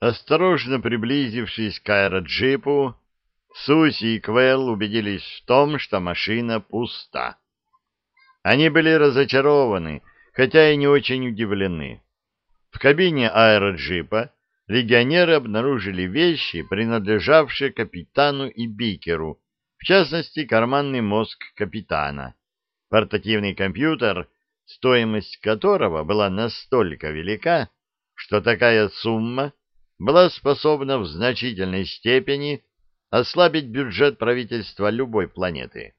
Осторожно приблизившись к аэроджипу, Суси и Квелл убедились в том, что машина пуста. Они были разочарованы, хотя и не очень удивлены. В кабине аэроджипа легионеры обнаружили вещи, принадлежавшие капитану и Бикеру, в частности, карманный мозг капитана, портативный компьютер, стоимость которого была настолько велика, что такая сумма была способна в значительной степени ослабить бюджет правительства любой планеты.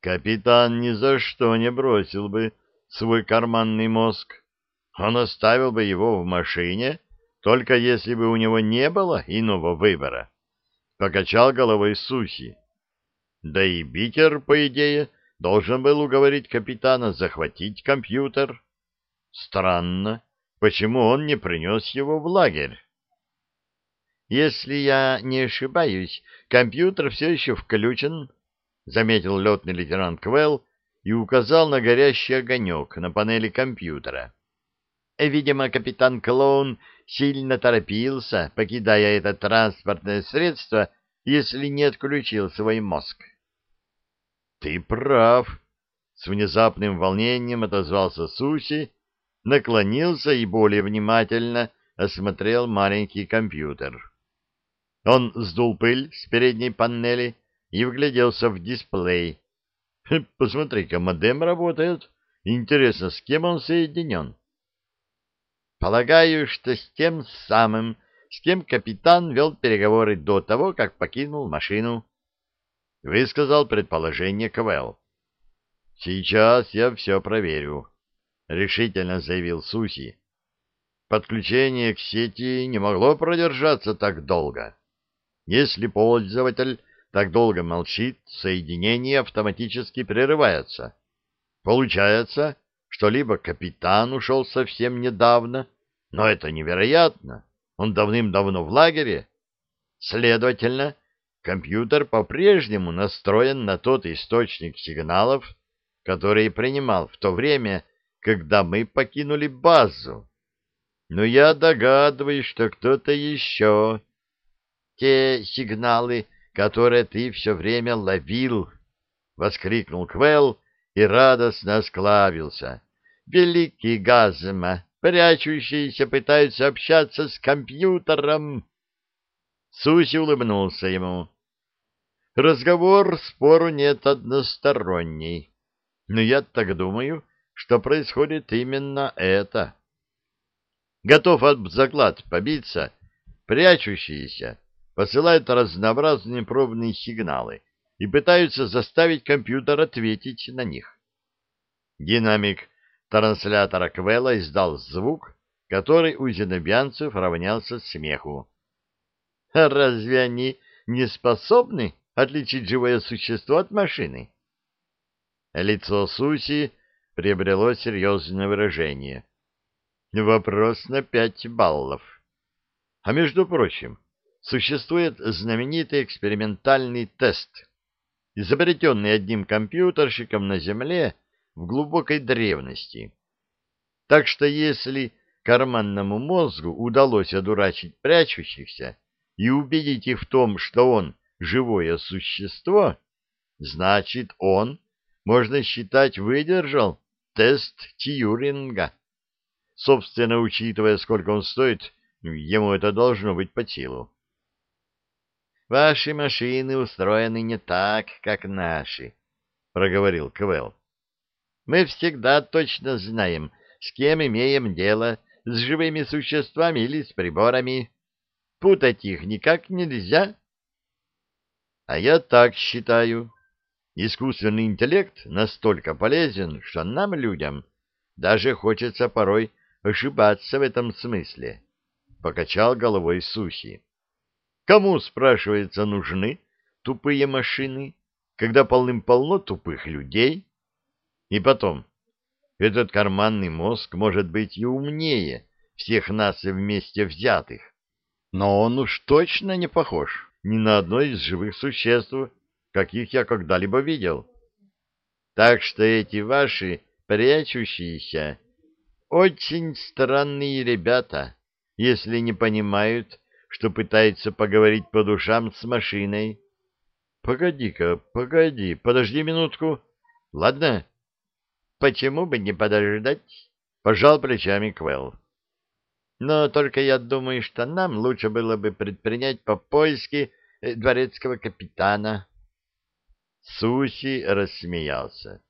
Капитан ни за что не бросил бы свой карманный мозг. Он оставил бы его в машине, только если бы у него не было иного выбора. Покачал головой Суси. Да и Бикер, по идее, должен был уговорить капитана захватить компьютер. Странно, почему он не принес его в лагерь. «Если я не ошибаюсь, компьютер все еще включен», — заметил летный лейтенант Квелл и указал на горящий огонек на панели компьютера. Видимо, капитан Клоун сильно торопился, покидая это транспортное средство, если не отключил свой мозг. «Ты прав», — с внезапным волнением отозвался Суси, наклонился и более внимательно осмотрел маленький компьютер. Он сдул пыль с передней панели и вгляделся в дисплей. «Посмотри-ка, модем работает. Интересно, с кем он соединен?» «Полагаю, что с тем самым, с кем капитан вел переговоры до того, как покинул машину», — высказал предположение Квелл. «Сейчас я все проверю», — решительно заявил Суси. «Подключение к сети не могло продержаться так долго». Если пользователь так долго молчит, соединение автоматически прерывается. Получается, что либо капитан ушел совсем недавно, но это невероятно, он давным-давно в лагере. Следовательно, компьютер по-прежнему настроен на тот источник сигналов, который принимал в то время, когда мы покинули базу. Но я догадываюсь, что кто-то еще те сигналы, которые ты все время ловил, — воскликнул Квелл и радостно осклавился. — Великий Газма, прячущиеся пытаются общаться с компьютером. Суси улыбнулся ему. Разговор, спору нет односторонний. Но я так думаю, что происходит именно это. Готов об заклад побиться, прячущиеся посылают разнообразные пробные сигналы и пытаются заставить компьютер ответить на них. Динамик транслятора Квелла издал звук, который у зенобианцев равнялся смеху. «Разве они не способны отличить живое существо от машины?» Лицо Суси приобрело серьезное выражение. Вопрос на пять баллов. А между прочим, существует знаменитый экспериментальный тест, изобретенный одним компьютерщиком на Земле в глубокой древности. Так что если карманному мозгу удалось одурачить прячущихся и убедить их в том, что он живое существо, значит, он, можно считать, выдержал тест Тьюринга. Собственно, учитывая, сколько он стоит, ему это должно быть по силу. Ваши машины устроены не так, как наши, — проговорил Квелл. Мы всегда точно знаем, с кем имеем дело, с живыми существами или с приборами. Путать их никак нельзя. А я так считаю. Искусственный интеллект настолько полезен, что нам, людям, даже хочется порой ошибаться в этом смысле. Покачал головой Сухи. Кому, спрашивается, нужны тупые машины, когда полным-полно тупых людей? И потом, этот карманный мозг может быть и умнее всех нас вместе взятых, но он уж точно не похож ни на одно из живых существ, каких я когда-либо видел. Так что эти ваши прячущиеся очень странные ребята, если не понимают, что пытаются поговорить по душам с машиной. Погоди-ка, погоди, подожди минутку. Ладно? Почему бы не подождать? Пожал плечами Квелл. Но только я думаю, что нам лучше было бы предпринять по поиске э, дворецкого капитана. Суси рассмеялся.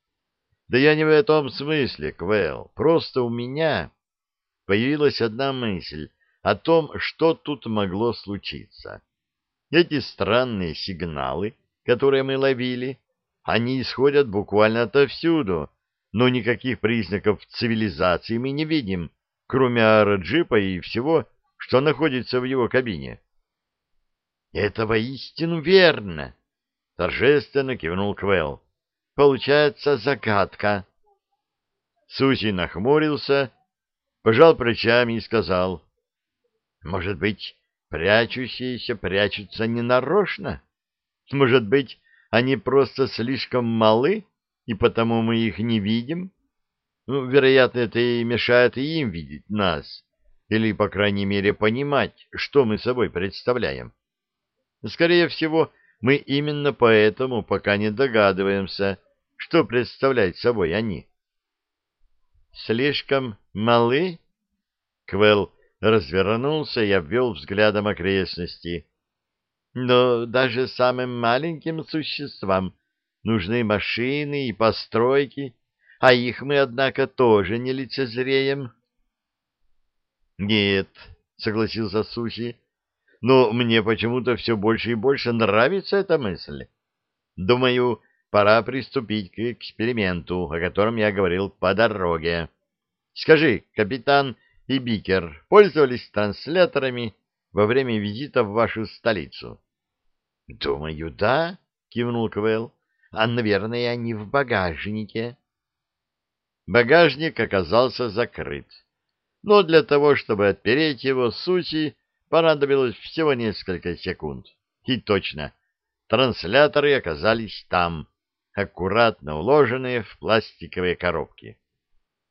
Да я не в этом смысле, Квелл. Просто у меня появилась одна мысль о том, что тут могло случиться. Эти странные сигналы, которые мы ловили, они исходят буквально отовсюду, но никаких признаков цивилизации мы не видим, кроме аэроджипа и всего, что находится в его кабине. — Это воистину верно! — торжественно кивнул Квелл. — Получается загадка. Суси нахмурился, пожал плечами и сказал. — Может быть, прячущиеся прячутся ненарочно? Может быть, они просто слишком малы, и потому мы их не видим? Ну, вероятно, это и мешает им видеть нас, или, по крайней мере, понимать, что мы собой представляем. Скорее всего, мы именно поэтому пока не догадываемся, что представляют собой они. Слишком малы? Квелл развернулся и обвел взглядом окрестности. Но даже самым маленьким существам нужны машины и постройки, а их мы, однако, тоже не лицезреем. — Нет, — согласился Сухи, — но мне почему-то все больше и больше нравится эта мысль. Думаю, пора приступить к эксперименту, о котором я говорил по дороге. Скажи, капитан и Бикер пользовались трансляторами во время визита в вашу столицу? — Думаю, да, — кивнул Квелл. — А, наверное, они в багажнике. Багажник оказался закрыт. Но для того, чтобы отпереть его, Суси понадобилось всего несколько секунд. И точно, трансляторы оказались там, аккуратно уложенные в пластиковые коробки.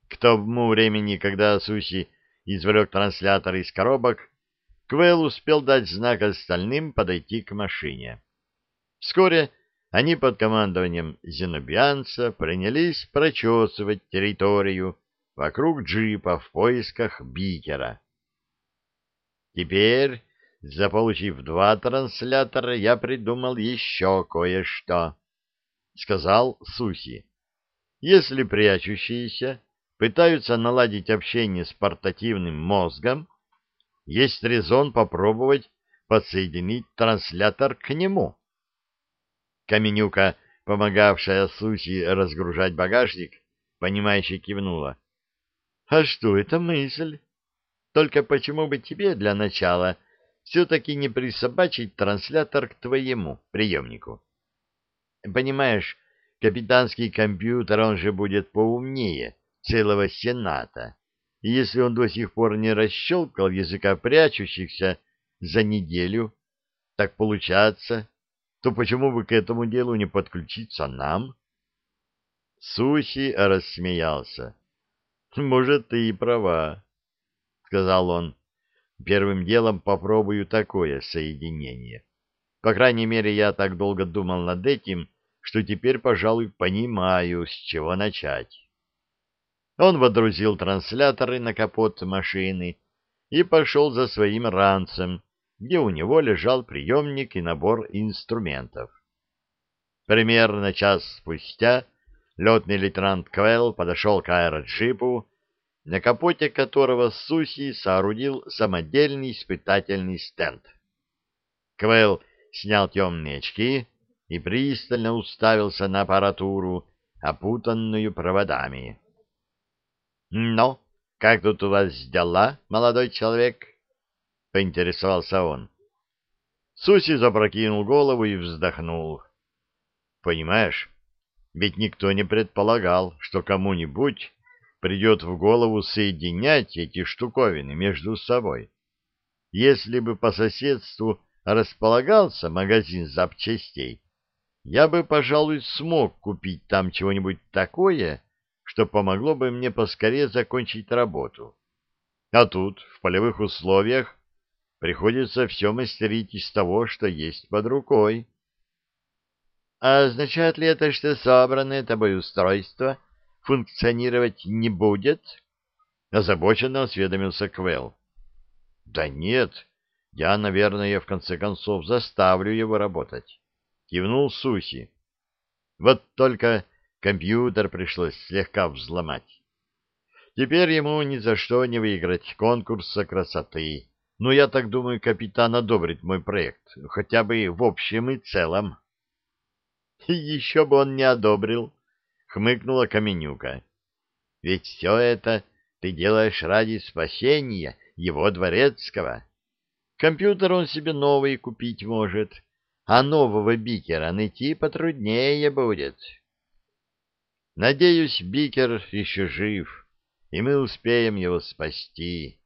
К тому времени, когда Суси извлек транслятор из коробок, Квелл успел дать знак остальным подойти к машине. Вскоре они под командованием зенобианца принялись прочесывать территорию вокруг джипа в поисках бикера. Теперь, заполучив два транслятора, я придумал еще кое-что, — сказал Суси. Если прячущиеся пытаются наладить общение с портативным мозгом, есть резон попробовать подсоединить транслятор к нему. Каменюка, помогавшая Суси разгружать багажник, понимающе кивнула. — А что это мысль? Только почему бы тебе для начала все-таки не присобачить транслятор к твоему приемнику? Понимаешь, капитанский компьютер, он же будет поумнее целого сената. И если он до сих пор не расщелкал языка прячущихся за неделю, так получается, то почему бы к этому делу не подключиться нам? Суси рассмеялся. — Может, ты и права, — сказал он. — Первым делом попробую такое соединение. По крайней мере, я так долго думал над этим, что теперь, пожалуй, понимаю, с чего начать. Он водрузил трансляторы на капот машины и пошел за своим ранцем, где у него лежал приемник и набор инструментов. Примерно час спустя летный лейтенант Квелл подошел к аэроджипу, на капоте которого Суси соорудил самодельный испытательный стенд. Квелл снял темные очки и пристально уставился на аппаратуру, опутанную проводами. «Ну, как тут у вас дела, молодой человек?» — поинтересовался он. Суси запрокинул голову и вздохнул. «Понимаешь, ведь никто не предполагал, что кому-нибудь придет в голову соединять эти штуковины между собой. Если бы по соседству располагался магазин запчастей, я бы, пожалуй, смог купить там чего-нибудь такое, что помогло бы мне поскорее закончить работу. А тут, в полевых условиях, приходится все мастерить из того, что есть под рукой. — А означает ли это, что собранное тобой устройство функционировать не будет? — озабоченно осведомился Квелл. — Да нет, я, наверное, в конце концов заставлю его работать. Кивнул Суси. Вот только компьютер пришлось слегка взломать. Теперь ему ни за что не выиграть конкурса красоты. Но я так думаю, капитан одобрит мой проект, хотя бы в общем и целом. — Еще бы он не одобрил, — хмыкнула Каменюка. — Ведь все это ты делаешь ради спасения его дворецкого. Компьютер он себе новый купить может, а нового бикера найти потруднее будет. Надеюсь, бикер еще жив, и мы успеем его спасти.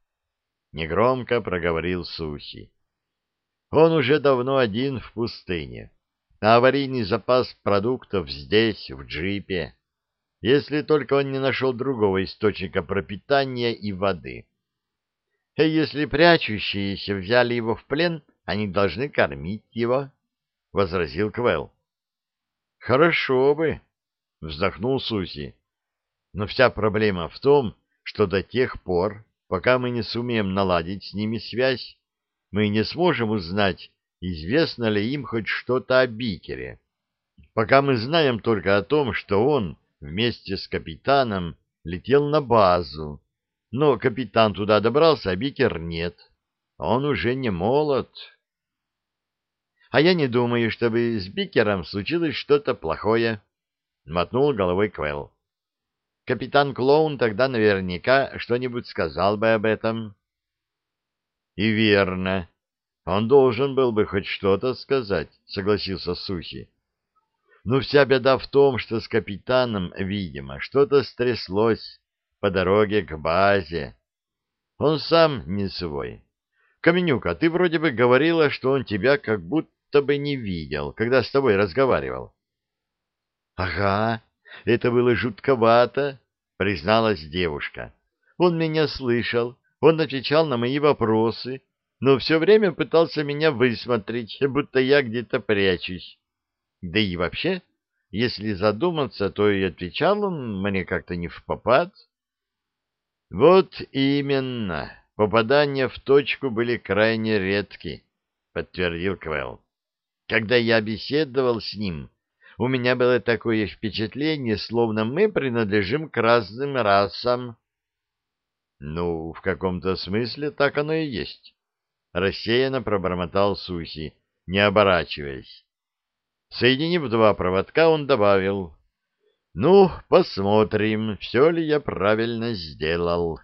Негромко проговорил Суси. Он уже давно один в пустыне, а аварийный запас продуктов здесь, в джипе, если только он не нашел другого источника пропитания и воды. И если прячущиеся взяли его в плен, они должны кормить его. — возразил Квел. — Хорошо бы, — вздохнул Суси. — Но вся проблема в том, что до тех пор, пока мы не сумеем наладить с ними связь, мы не сможем узнать, известно ли им хоть что-то о Бикере. Пока мы знаем только о том, что он вместе с капитаном летел на базу, но капитан туда добрался, а Бикер нет. Он уже не молод. А я не думаю, чтобы с Бикером случилось что-то плохое, — мотнул головой Квелл. Капитан Клоун тогда наверняка что-нибудь сказал бы об этом. — И верно. Он должен был бы хоть что-то сказать, — согласился Сухи. Но вся беда в том, что с капитаном, видимо, что-то стряслось по дороге к базе. Он сам не свой. Каменюка, ты вроде бы говорила, что он тебя как будто бы не видел, когда с тобой разговаривал. — Ага, это было жутковато, — призналась девушка. Он меня слышал, он отвечал на мои вопросы, но все время пытался меня высмотреть, будто я где-то прячусь. Да и вообще, если задуматься, то и отвечал он мне как-то не в попад. — Вот именно, попадания в точку были крайне редки, — подтвердил Квелл. Когда я беседовал с ним, у меня было такое впечатление, словно мы принадлежим к разным расам. — Ну, в каком-то смысле так оно и есть. Рассеянно пробормотал Суси, не оборачиваясь. Соединив два проводка, он добавил. — Ну, посмотрим, все ли я правильно сделал.